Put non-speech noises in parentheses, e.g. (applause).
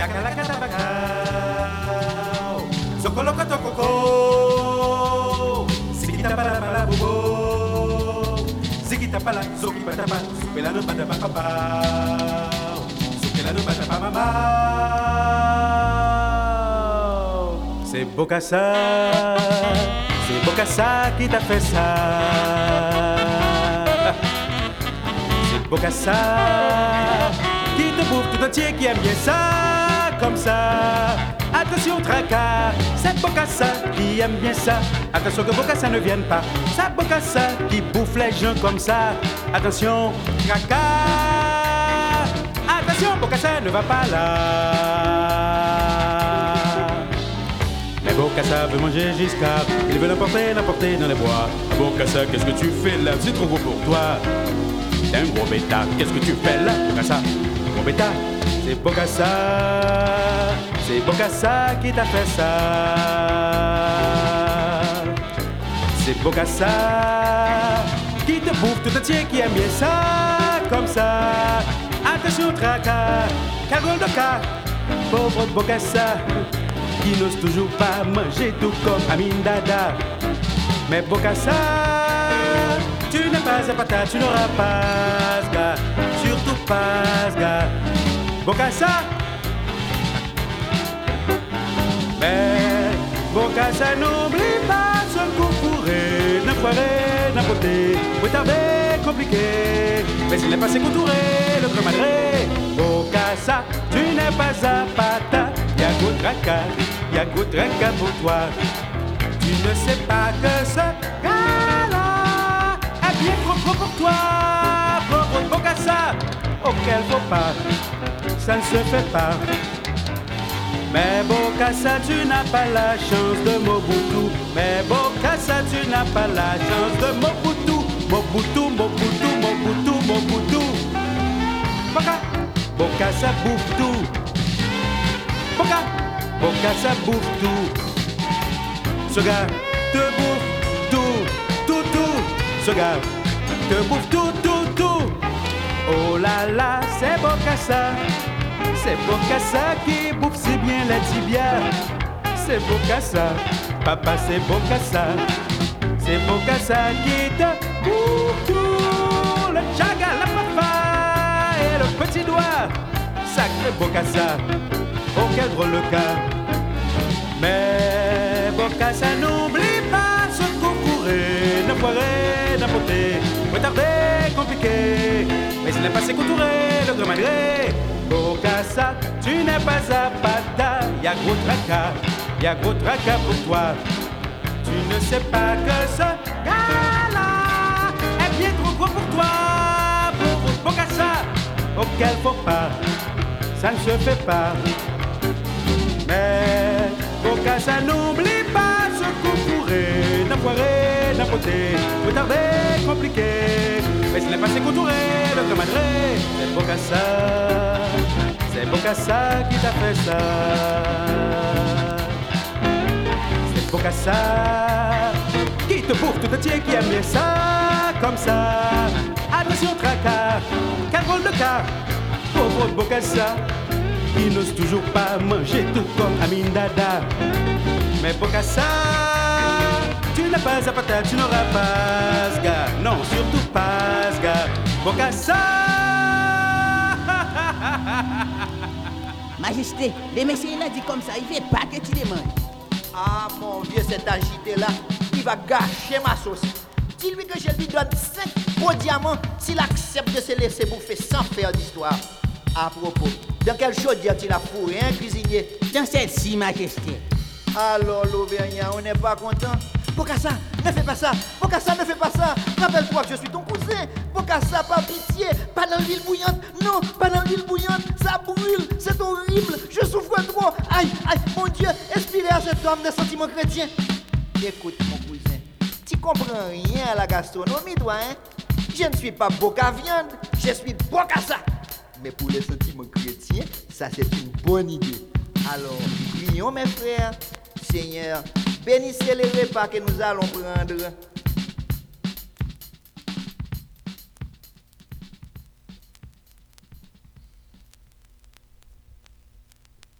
Takalakatabakao. Sokolokotokoko. Sikitapalapala bobo. Sikitapala, sokipatapa, supelano patapapapao. Supelano patapamamao. C'est Bocassa, c'est Bocassa qui t'a fait ça. C'est Bocassa qui te bouffe tout entier, qui aime bien ça, comme ça. Attention, tracas, c'est Bocassa qui aime bien ça. Attention que Bocassa ne vienne pas. C'est Bocassa qui bouffe les gens comme ça. Attention, tracas. Attention, Bocassa ne va pas là. Mais Bocassa veut manger jusqu'à Il veut l'emporter, l'emporter dans les bois Bocassa, qu'est-ce que tu fais là? C'est trop gros pour toi T'es un gros bêta, qu'est-ce que tu fais là? Bocassa, gros bêta C'est Bocassa C'est Bocassa qui t'a fait ça. C'est Bocassa Qui te bouffe tout entier, qui aime bien ça Comme ça. Attention tracas, cagole de cas Pauvre Bocassa qui n'ose toujours pas manger tout comme Amin Dada. Mais Bocassa, tu n'es pas un patate, tu n'auras pas ce Bocassa, mais Bocassa n'oublie pas ce coup fourré, n'a foiré, n'a poté, retardé, compliqué. Mais il n'est pas ses contouré, le grand malgré. Bocassa, tu n'es pas un patate. Y'a gros tracas, y'a gros tracas pour toi. Tu ne sais pas que est bien trop gros pour toi. Pauvre Bocassa, auquel faut pas, ça ne se fait pas. Mais Bocassa, tu n'as pas la chance de Mobutu. Mais Bocassa, tu n'as pas la chance de Mobutu. Mobutu, Mobutu, Mobutu, Mobutu. Boca, Bocassa bouffe tout. Boca, Bocassa bouffe tout. Ce gars te bouffe tout, tout, tout. Ce gars te bouffe tout, tout. Oh là là, c'est Bocassa. C'est Bocassa qui bouffe si bien la tibia. C'est Bocassa, papa c'est Bocassa. C'est Bocassa qui te bouffe tout. Le chaga, la papa et le petit doigt. Sacré Bocassa, oh quel drôle le cas. Mais Bocassa n'oublie pas ce foiré, n'a poté, retardé, compliqué. Mais il n'est pas contouré, le grand malgré. Bocassa, tu n'es pas à pata, y'a gros tracas, y'a gros tracas pour toi. Tu ne sais pas que ce gars-là est bien trop gros pour toi. Pauvre Bocassa, auquel faut pas, ça ne se fait pas. Mais Bocassa n'oublie pas ce concouré, n'a foiré, n'a poté, retardé, compliqué. Mais il n'est pas contouré, le malgré. C'est Bocassa, c'est Bocassa qui t'a fait ça. C'est Bocassa qui te bouffe tout entier, qui aime bien ça, comme ça. Attention tracas, quel rôle de cas, pauvre Bocassa qui n'ose toujours pas manger tout comme Amin Dada. Mais Bocassa, tu n'as pas à patate, tu n'auras pas ce gars. Non, surtout pas ce. Bocassa. (laughs) Majesté, les messieurs l'a dit comme ça, il fait pas que tu demandes. Ah mon vieux, cet agité là, il va gâcher ma sauce. Dis-lui que je lui donne 5 gros diamants s'il accepte de se laisser bouffer sans faire d'histoire. À propos, dans quelle chaudière tu l'as fourré, hein, cuisinier? Dans celle-ci, Majesté. Alors l'Auvergnat, on n'est pas content? Bocassa, ne fais pas ça Bocassa, ne fais pas ça Rappelle-toi que je suis ton cousin Bocassa, Pas Dieu Inspirez à cet homme des sentiments chrétiens. Écoute, mon cousin Tu comprends rien à la gastronomie, toi, hein? Je ne suis pas Boca Viande Je suis Bocassa Mais pour les sentiments chrétiens, ça c'est une bonne idée. Alors, prions mes frères, Seigneur, bénissez les repas que nous allons prendre.